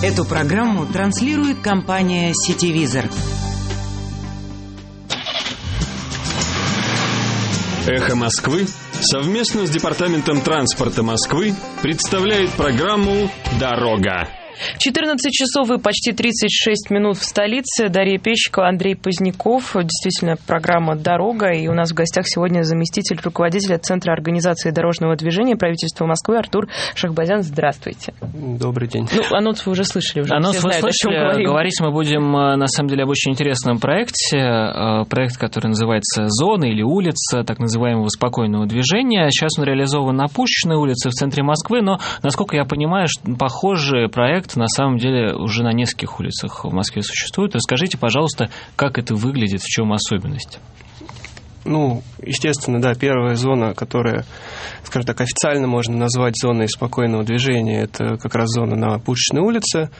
Эту программу транслирует компания «Сетевизор». «Эхо Москвы» совместно с Департаментом транспорта Москвы представляет программу «Дорога». 14 часов и почти 36 минут в столице. Дарья Пещикова, Андрей Поздняков. Действительно, программа «Дорога». И у нас в гостях сегодня заместитель руководителя Центра организации дорожного движения правительства Москвы Артур Шахбазян. Здравствуйте. Добрый день. Ну, анонс вы уже слышали. Уже анонс вы знают, слышали. Говорить мы будем, э, на самом деле, об очень интересном проекте. Э, проект, который называется «Зона» или «Улица», так называемого спокойного движения. Сейчас он реализован на Пушечной улице в центре Москвы, но, насколько я понимаю, похожий проект проект на самом деле уже на нескольких улицах в Москве существует. Расскажите, пожалуйста, как это выглядит, в чем особенность? Ну, естественно, да, первая зона, которая, скажем так, официально можно назвать зоной спокойного движения, это как раз зона на Пушечной улице.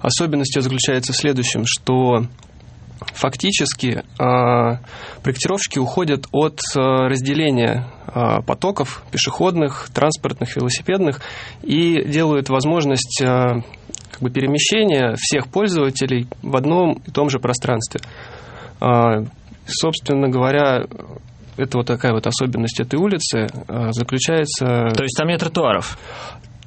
Особенность ее заключается в следующем, что фактически э, проектировщики уходят от э, разделения э, потоков пешеходных, транспортных, велосипедных и делают возможность как бы перемещения всех пользователей в одном и том же пространстве. А, собственно говоря, это вот такая вот особенность этой улицы а, заключается... То есть там нет тротуаров?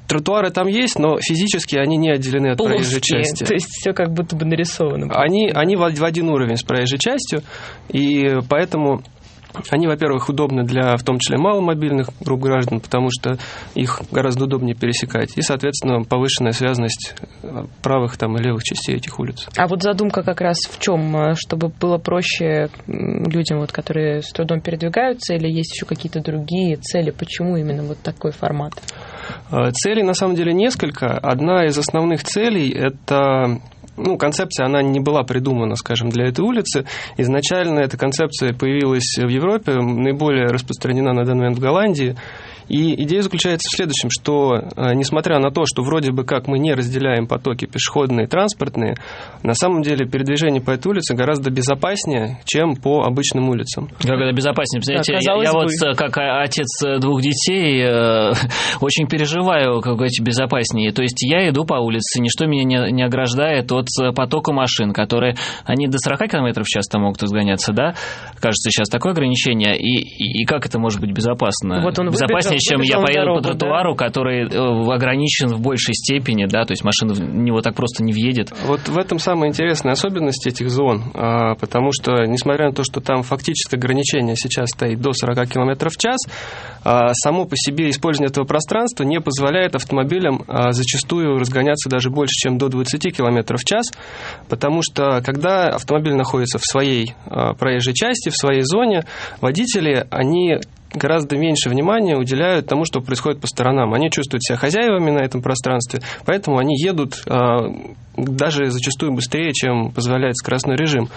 Тротуары там есть, но физически они не отделены от Плоские, проезжей части. То есть все как будто бы нарисовано. Они, они в один уровень с проезжей частью, и поэтому они, во-первых, удобны для, в том числе, маломобильных групп граждан, потому что их гораздо удобнее пересекать. И, соответственно, повышенная связанность э, правых там, и левых частей этих улиц. А вот задумка как раз в чем? Э, чтобы было проще людям, вот, которые с трудом передвигаются, или есть еще какие-то другие цели? Почему именно вот такой формат? Э, целей, на самом деле, несколько. Одна из основных целей – это ну, концепция, она не была придумана, скажем, для этой улицы. Изначально эта концепция появилась в Европе, наиболее распространена на данный момент в Голландии. И идея заключается в следующем, что э, несмотря на то, что вроде бы как мы не разделяем потоки пешеходные и транспортные, на самом деле передвижение по этой улице гораздо безопаснее, чем по обычным улицам. Как это безопаснее? Представляете, да, я, я вот э, как отец двух детей э, очень переживаю, как говорить, безопаснее. То есть я иду по улице, ничто меня не, не ограждает от потока машин, которые, они до 40 км в час там могут разгоняться, да? Кажется, сейчас такое ограничение. И, и, и как это может быть безопасно? Вот он безопаснее, чем я поеду дорогу, по тротуару, да? который э, ограничен в большей степени, да, то есть машина в него так просто не въедет. Вот в этом самая интересная особенность этих зон, а, потому что, несмотря на то, что там фактически ограничение сейчас стоит до 40 км в час, а, само по себе использование этого пространства не позволяет автомобилям а, зачастую разгоняться даже больше, чем до 20 км в час, потому что когда автомобиль находится в своей проезжей части, в своей зоне, водители, они гораздо меньше внимания уделяют тому, что происходит по сторонам. Они чувствуют себя хозяевами на этом пространстве, поэтому они едут а, даже зачастую быстрее, чем позволяет скоростной режим.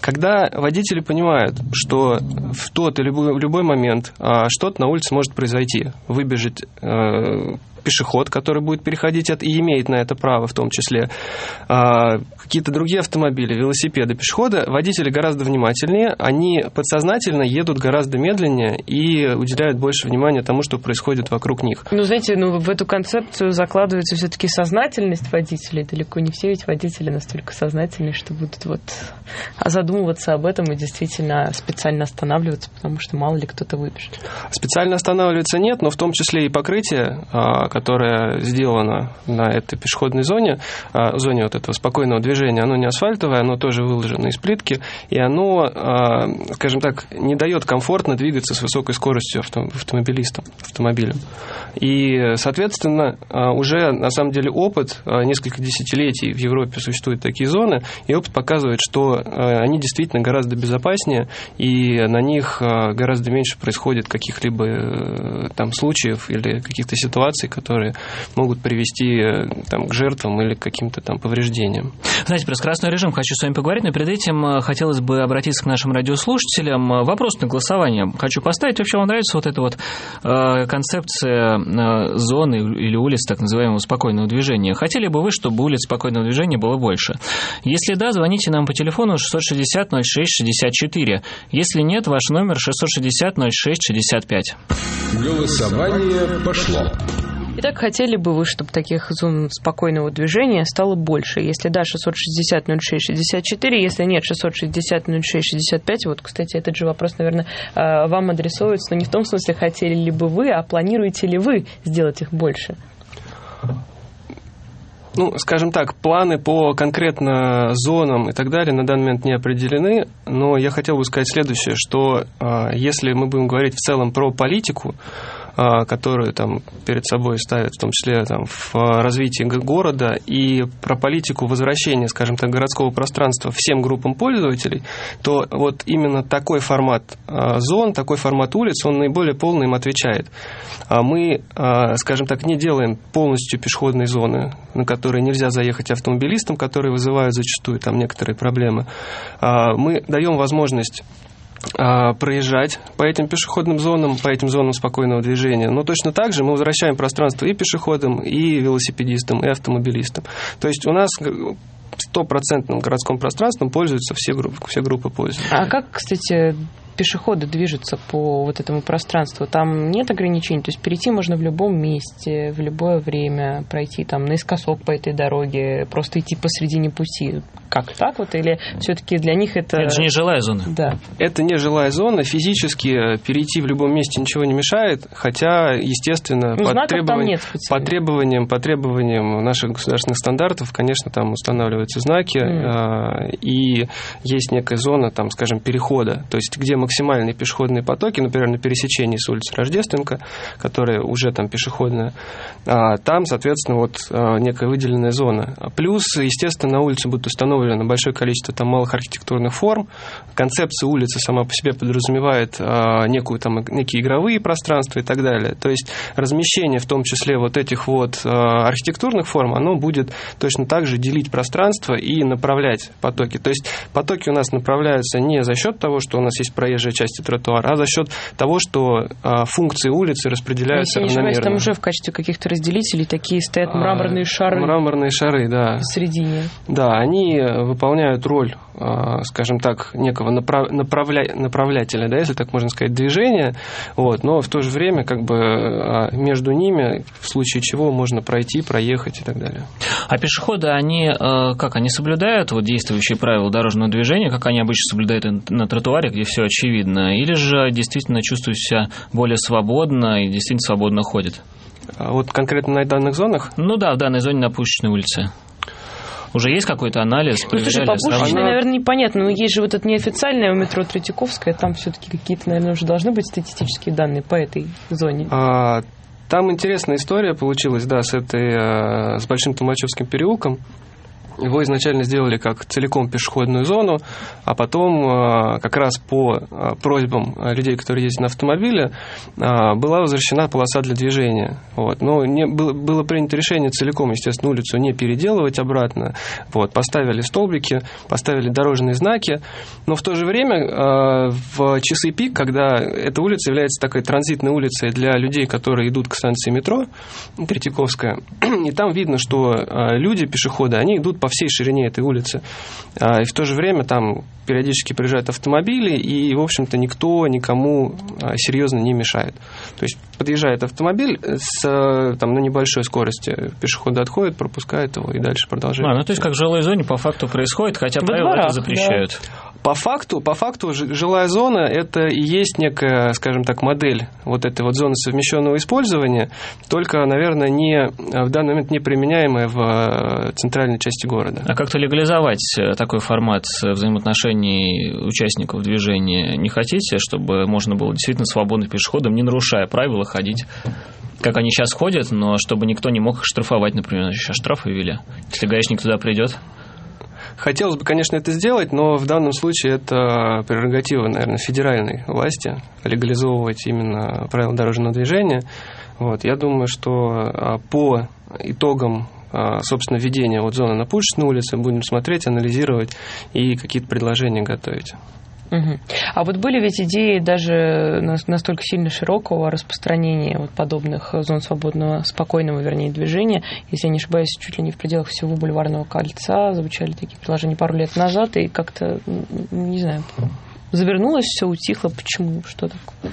Когда водители понимают, что в тот или любой момент а, что-то на улице может произойти, выбежать а, пешеход, который будет переходить от, и имеет на это право в том числе, а, какие-то другие автомобили, велосипеды, пешеходы, водители гораздо внимательнее, они подсознательно едут гораздо медленнее и уделяют больше внимания тому, что происходит вокруг них. Ну, знаете, ну, в эту концепцию закладывается все-таки сознательность водителей. Далеко не все ведь водители настолько сознательные, что будут вот задумываться об этом и действительно специально останавливаться, потому что мало ли кто-то выбежит. Специально останавливаться нет, но в том числе и покрытие, а, которое сделано на этой пешеходной зоне, а, зоне вот этого спокойного движения, оно не асфальтовое, оно тоже выложено из плитки, и оно, а, скажем так, не дает комфортно двигаться с высокой скоростью автомобилистам, автомобилем. И, соответственно, а, уже на самом деле опыт, несколько десятилетий в Европе существуют такие зоны, и опыт показывает, что они действительно гораздо безопаснее, и на них гораздо меньше происходит каких-либо э, там случаев или каких-то ситуаций, которые могут привести э, там, к жертвам или к каким-то там повреждениям. Знаете, про скоростной режим хочу с вами поговорить, но перед этим э, хотелось бы обратиться к нашим радиослушателям. Э, вопрос на голосование хочу поставить. Вообще вам нравится вот эта вот концепция зоны или улиц так называемого спокойного движения? Хотели бы вы, чтобы улиц спокойного движения было больше? Если да, звоните нам по телефону 660 06 64. Если нет, ваш номер 660 06 65. Голосование пошло. Итак, хотели бы вы, чтобы таких зон спокойного движения стало больше? Если да, 660 06 64, если нет, 660 06 65. Вот, кстати, этот же вопрос, наверное, э, вам адресовывается, но не в том смысле, хотели ли бы вы, а планируете ли вы сделать их больше? Ну, скажем так, планы по конкретно зонам и так далее на данный момент не определены, но я хотел бы сказать следующее, что э, если мы будем говорить в целом про политику, которую там перед собой ставят, в том числе там, в развитии города, и про политику возвращения, скажем так, городского пространства всем группам пользователей, то вот именно такой формат а, зон, такой формат улиц, он наиболее полно им отвечает. А мы, скажем так, не делаем полностью пешеходные зоны, на которые нельзя заехать автомобилистам, которые вызывают зачастую там некоторые проблемы. Мы даем возможность а, проезжать по этим пешеходным зонам, по этим зонам спокойного движения. Но точно так же мы возвращаем пространство и пешеходам, и велосипедистам, и автомобилистам. То есть у нас стопроцентным городском пространством пользуются все группы, все группы пользователей. А как, кстати, пешеходы движутся по вот этому пространству, там нет ограничений, то есть перейти можно в любом месте, в любое время, пройти там наискосок по этой дороге, просто идти посредине пути. Как так вот? Или все-таки для них это... Это же не жилая зона. Да. Это не жилая зона. Физически перейти в любом месте ничего не мешает, хотя, естественно, ну, по, требован... нет по требованиям, по требованиям наших государственных стандартов, конечно, там устанавливаются знаки, mm. и есть некая зона, там, скажем, перехода, то есть где максимальные пешеходные потоки, например, на пересечении с улицы Рождественка, которая уже там пешеходная, а, там, соответственно, вот а, некая выделенная зона. Плюс, естественно, на улице будет установлено большое количество там малых архитектурных форм. Концепция улицы сама по себе подразумевает а, некую там некие игровые пространства и так далее. То есть размещение в том числе вот этих вот архитектурных форм, оно будет точно так же делить пространство и направлять потоки. То есть потоки у нас направляются не за счет того, что у нас есть проезжая часть тротуара, а за счет того, что функции улицы распределяются Если равномерно. там уже в качестве каких-то разделителей такие стоят мраморные шары. Мраморные шары, да. Посередине. Да, они выполняют роль, а, скажем так, некого направля... направлятеля, да, если так можно сказать, движения, вот, но в то же время как бы а, между ними, в случае чего, можно пройти, проехать и так далее. А пешеходы, они а, как, они соблюдают вот действующие правила дорожного движения, как они обычно соблюдают на тротуаре, где все очевидно, или же действительно чувствуют себя более свободно и действительно свободно ходят? Вот конкретно на данных зонах? Ну да, в данной зоне на Пушечной улице. Уже есть какой-то анализ? Ну, слушай, по Пушечной, наверное, непонятно. Но есть же вот это неофициальное у метро Третьяковская. Там все-таки какие-то, наверное, уже должны быть статистические данные по этой зоне. А, там интересная история получилась, да, с этой, э, с Большим Толмачевским переулком. Его изначально сделали как целиком пешеходную зону, а потом а, как раз по а, просьбам людей, которые ездят на автомобиле, была возвращена полоса для движения. Вот. Но не, было, было принято решение целиком, естественно, улицу не переделывать обратно. Вот. Поставили столбики, поставили дорожные знаки, но в то же время в часы пик, когда эта улица является такой транзитной улицей для людей, которые идут к станции метро Третьяковская, и там видно, что люди, пешеходы, они идут по всей ширине этой улицы. А, и в то же время там периодически приезжают автомобили, и, в общем-то, никто никому а, серьезно не мешает. То есть подъезжает автомобиль с, там, на небольшой скорости, пешеходы отходят, пропускают его и дальше продолжают. А, ну то есть как в жилой зоне по факту происходит, хотя правила это запрещают. Да. По факту, по факту жилая зона – это и есть некая, скажем так, модель вот этой вот зоны совмещенного использования, только, наверное, не, в данный момент не применяемая в центральной части города. А как-то легализовать э, такой формат взаимоотношений участников движения не хотите, чтобы можно было действительно свободно пешеходам, не нарушая правила, ходить как они сейчас ходят, но чтобы никто не мог их штрафовать, например, сейчас штрафы ввели. Если гаишник туда придет, Хотелось бы, конечно, это сделать, но в данном случае это прерогатива, наверное, федеральной власти легализовывать именно правила дорожного движения. Вот. Я думаю, что а, по итогам собственно, введения вот зоны на Пушечной улице будем смотреть, анализировать и какие-то предложения готовить. Угу. А вот были ведь идеи даже настолько сильно широкого распространения вот подобных зон свободного, спокойного, вернее, движения. Если я не ошибаюсь, чуть ли не в пределах всего бульварного кольца звучали такие предложения пару лет назад, и как-то, не знаю, завернулось, все утихло. Почему? Что такое?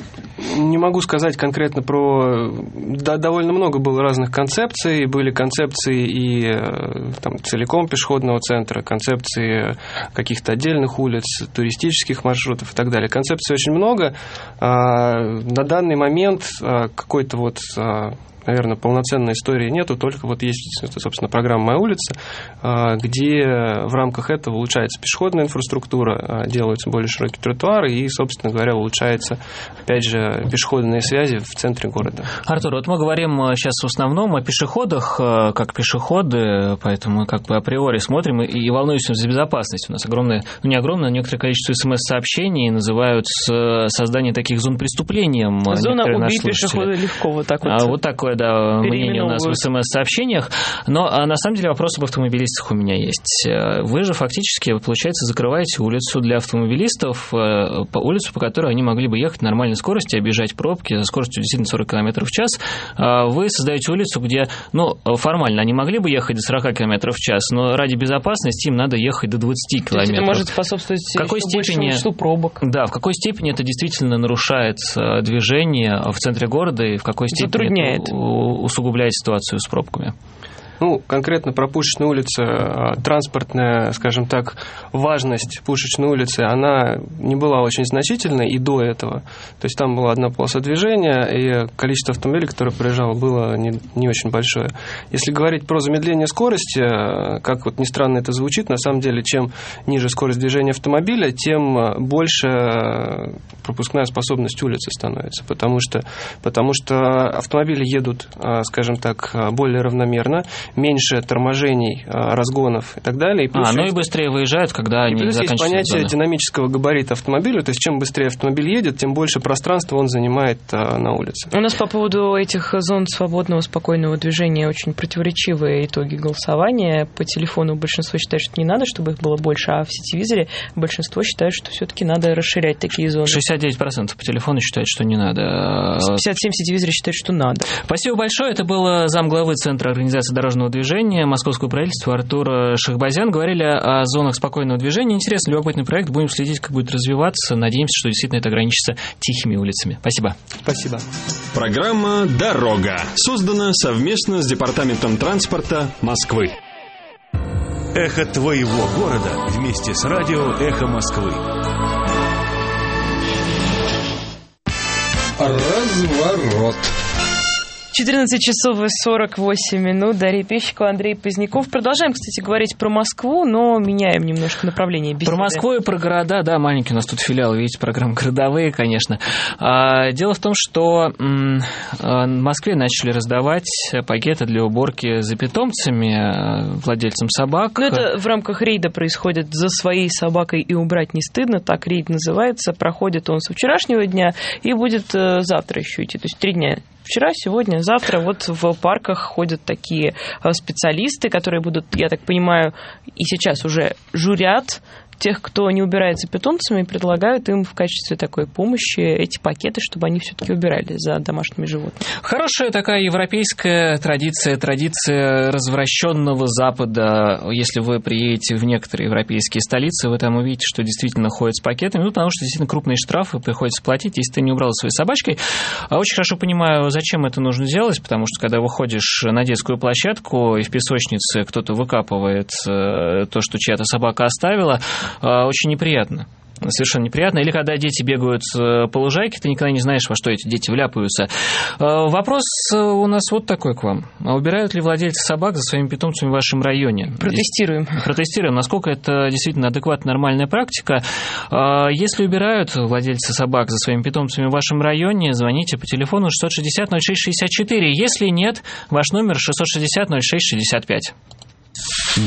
Не могу сказать конкретно про... Да, довольно много было разных концепций. Были концепции и э, там, целиком пешеходного центра, концепции каких-то отдельных улиц, туристических маршрутов и так далее. Концепций очень много. А, на данный момент а, какой-то вот а, наверное, полноценной истории нету, только вот есть, собственно, программа «Моя улица», а, где в рамках этого улучшается пешеходная инфраструктура, а, делаются более широкие тротуары и, собственно говоря, улучшается, опять же, пешеходные связи в центре города. Артур, вот мы говорим сейчас в основном о пешеходах, а, как пешеходы, поэтому мы как бы априори смотрим и волнуемся за безопасность. У нас огромное, ну не огромное, но некоторое количество смс-сообщений называют создание таких зон преступлением. Зона убить пешехода легко, вот так вот. А вот такое да, мнение у нас в смс-сообщениях. Но а на самом деле вопрос об автомобилистах у меня есть. Э, вы же фактически, получается, закрываете улицу для автомобилистов, э, по улицу, по которой они могли бы ехать на нормальной скорости, обижать пробки за скоростью действительно 40 км в час. А вы создаете улицу, где, ну, формально они могли бы ехать до 40 км в час, но ради безопасности им надо ехать до 20 км. это может способствовать в какой степени, пробок. Да, в какой степени это действительно нарушает э, движение в центре города и в какой степени Затрудняет. это усугубляет ситуацию с пробками? Ну, конкретно про Пушечную улицу, а, транспортная, скажем так, важность Пушечной улицы, она не была очень значительной и до этого. То есть там была одна полоса движения, и количество автомобилей, которое проезжало, было не, не очень большое. Если говорить про замедление скорости, а, как вот ни странно это звучит, на самом деле, чем ниже скорость движения автомобиля, тем больше пропускная способность улицы становится, потому что, потому что автомобили едут, а, скажем так, более равномерно, меньше торможений, а, разгонов и так далее. И плюс а, ну и быстрее выезжают, когда они плюс есть понятие зоны. динамического габарита автомобиля, то есть чем быстрее автомобиль едет, тем больше пространства он занимает а, на улице. У нас по поводу этих зон свободного, спокойного движения очень противоречивые итоги голосования. По телефону большинство считает, что не надо, чтобы их было больше, а в сетевизоре большинство считает, что все-таки надо расширять такие зоны. 69% по телефону считают, что не надо. 57% в сетевизоре считают, что надо. Спасибо большое. Это был замглавы Центра организации дорожного дорожного движения московского правительства Артур Шахбазян. Говорили о зонах спокойного движения. Интересный, любопытный проект. Будем следить, как будет развиваться. Надеемся, что действительно это ограничится тихими улицами. Спасибо. Спасибо. Программа «Дорога» создана совместно с Департаментом транспорта Москвы. Эхо твоего города вместе с радио «Эхо Москвы». Разворот. 14 часов и 48 минут. Дарья Пещикова, Андрей Поздняков. Продолжаем, кстати, говорить про Москву, но меняем немножко направление беседы. Про Москву и про города, да, маленький у нас тут филиал, видите, программы городовые, конечно. А, дело в том, что а, в Москве начали раздавать пакеты для уборки за питомцами, а, владельцам собак. Ну, это в рамках рейда происходит «За своей собакой и убрать не стыдно», так рейд называется. Проходит он с вчерашнего дня и будет э, завтра еще идти, то есть три дня вчера, сегодня, завтра. Вот в парках ходят такие э, специалисты, которые будут, я так понимаю, и сейчас уже журят тех, кто не убирается питомцами, предлагают им в качестве такой помощи эти пакеты, чтобы они все-таки убирали за домашними животными. Хорошая такая европейская традиция, традиция развращенного Запада. Если вы приедете в некоторые европейские столицы, вы там увидите, что действительно ходят с пакетами, ну, потому что действительно крупные штрафы приходится платить, если ты не убрал своей собачкой. А очень хорошо понимаю, зачем это нужно делать, потому что когда выходишь на детскую площадку и в песочнице кто-то выкапывает э, то, что чья-то собака оставила, очень неприятно совершенно неприятно. Или когда дети бегают э, по лужайке, ты никогда не знаешь, во что эти дети вляпаются. А, вопрос э, у нас вот такой к вам. А убирают ли владельцы собак за своими питомцами в вашем районе? Протестируем. Протестируем. Насколько это действительно адекватная, нормальная практика? Если убирают владельцы собак за своими питомцами в вашем районе, звоните по телефону 660-0664. Если нет, ваш номер 660-0665.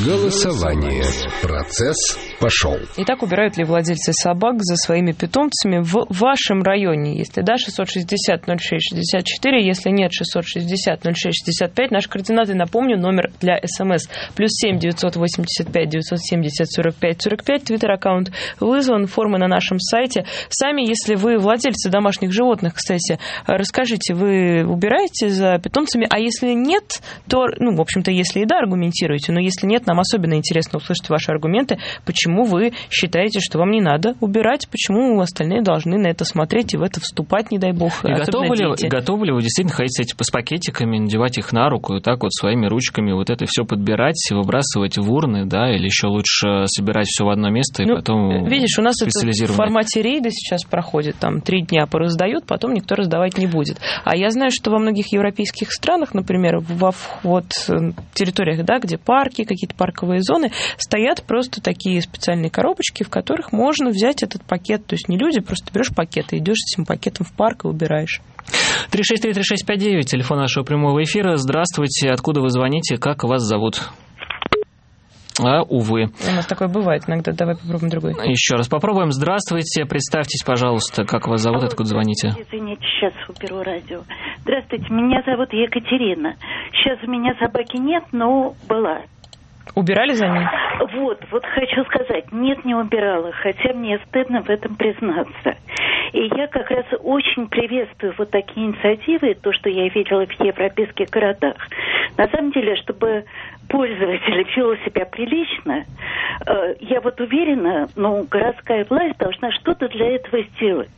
Голосование. Процесс пошел. Итак, убирают ли владельцы собак за своими питомцами в вашем районе? Если да, 660-06-64, если нет, 660-06-65. Наши координаты, напомню, номер для СМС. Плюс 7 985 970 45 45. Твиттер-аккаунт вызван, формы на нашем сайте. Сами, если вы владельцы домашних животных, кстати, расскажите, вы убираете за питомцами, а если нет, то, ну, в общем-то, если и да, аргументируйте, но если нет, нам особенно интересно услышать ваши аргументы, почему почему вы считаете, что вам не надо убирать, почему остальные должны на это смотреть и в это вступать, не дай бог. И готовы ли, готовы ли вы действительно ходить с, эти, с пакетиками, надевать их на руку и так вот своими ручками вот это все подбирать, выбрасывать в урны, да, или еще лучше собирать все в одно место и ну, потом Видишь, у нас это в формате рейда сейчас проходит, там три дня пораздают, потом никто раздавать не будет. А я знаю, что во многих европейских странах, например, во вот э, территориях, да, где парки, какие-то парковые зоны, стоят просто такие специальные коробочки, в которых можно взять этот пакет. То есть не люди, просто берешь пакет и идешь с этим пакетом в парк и убираешь. 363-3659, телефон нашего прямого эфира. Здравствуйте, откуда вы звоните, как вас зовут? А, увы. У нас такое бывает иногда. Давай попробуем другой. Еще раз попробуем. Здравствуйте. Представьтесь, пожалуйста, как вас зовут, откуда звоните. Извините, сейчас уберу радио. Здравствуйте, меня зовут Екатерина. Сейчас у меня собаки нет, но была. Убирали за ним? Вот, вот хочу сказать, нет, не убирала, хотя мне стыдно в этом признаться. И я как раз очень приветствую вот такие инициативы, то, что я видела в европейских городах. На самом деле, чтобы пользователь вел себя прилично, э, я вот уверена, ну, городская власть должна что-то для этого сделать.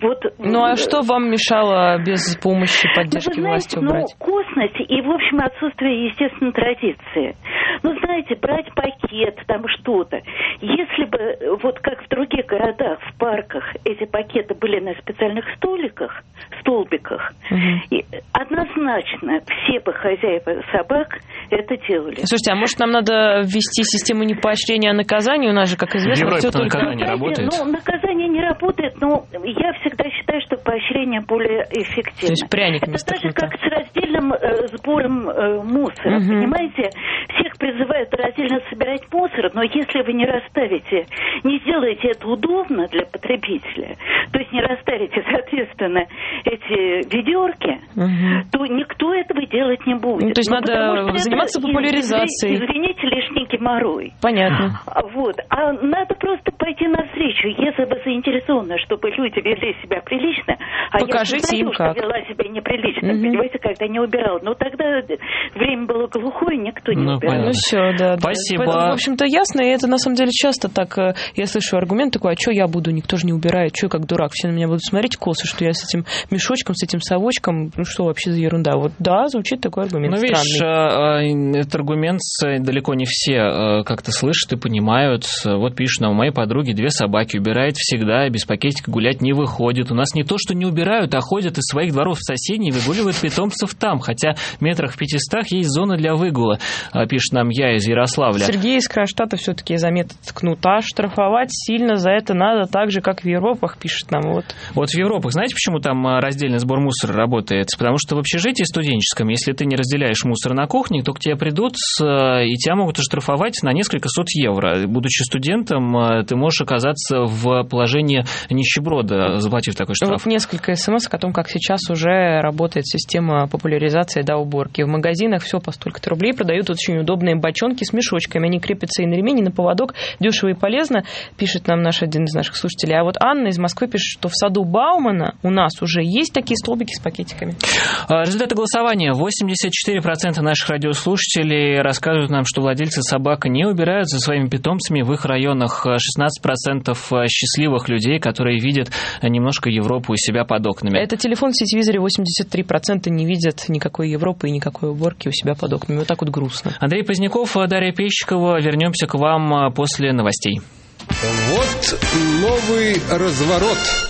Вот, ну а что вам мешало без помощи поддержки ну, власти убрать? Ну, косность и, в общем, отсутствие естественной традиции. Ну, знаете, брать пакет, там что-то. Если бы, вот как в других городах, в парках, эти пакеты были на специальных столиках, столбиках, угу. и однозначно все бы хозяева собак это делали. Слушайте, а может нам надо ввести систему не поощрения, а наказания? У нас же, как известно, все только... наказание работает. Ну, наказание не работает, но я всегда считаю, что поощрение более эффективно. То есть пряник Это даже как с раздельным э, сбором э, мусора, угу. понимаете? Всех призывают раздельно собирать мусор, но если вы не расставите, не сделаете это удобно для потребителя, то есть не расставите, соответственно, эти ведерки, угу. то никто этого делать не будет. Ну, то есть ну, надо заниматься популяризацией. Извините, лишний геморрой. Понятно. А, вот. А надо просто пойти навстречу, если вы заинтересованы, чтобы люди вели себя прилично. А Покажите я им как. что вела себя неприлично, угу. понимаете, когда не убирала. Но тогда время было глухое, никто не ну, убирал. Понятно. Ну все, да. Спасибо. Да. Поэтому, в общем-то, ясно, и это на самом деле часто так, э, я слышу аргумент такой, а что я буду, никто же не убирает, что я как дурак, все на меня будут смотреть косо, что я с этим мешочком, с этим совочком, ну что вообще за ерунда. Вот да, звучит такой аргумент Ну, видишь, а, а, этот аргумент далеко не все э, как-то слышат и понимают. Вот пишут нам, у моей подруги две собаки, убирает всегда, без пакетика гулять не выходит. У нас не то, что не убирают, а ходят из своих дворов в соседние, выгуливают питомцев там, хотя метрах в пятистах есть зона для выгула, а, пишет нам я из Ярославля. Сергей из Кронштадта все-таки за метод кнута штрафовать сильно за это надо так же, как в Европах, пишет нам. Вот, вот в Европах, знаете, почему там а, раздельный сбор мусора работает? Потому что в общежитии студенческом, если ты не разделяешь мусор на кухне, то к тебе придут и тебя могут оштрафовать на несколько сот евро. Будучи студентом, а, ты можешь оказаться в положении нищеброда, заплатив такой штраф. Вот несколько смс о том, как сейчас уже работает система популяризации да, уборки. В магазинах все по столько-то рублей продают очень удобные бочонки с мешочками. Они крепятся и на ремень, и на поводок. Дешево и полезно, пишет нам наш один из наших слушателей. А вот Анна из Москвы пишет, что в саду Баумана у нас уже есть такие столбики с пакетиками. А, результаты голосования. 84% наших радиослушателей рассказывают нам, что владельцы собак не убирают за своими питомцами в их районах. 16% счастливых людей, которые видят немножко Европу у себя под окнами. Это телефон в сетевизоре 83% не видят никакой Европы и никакой уборки у себя под окнами. Вот так вот грустно. Андрей Поздняков, Дарья Пещикова. Вернемся к вам после новостей. Вот новый разворот.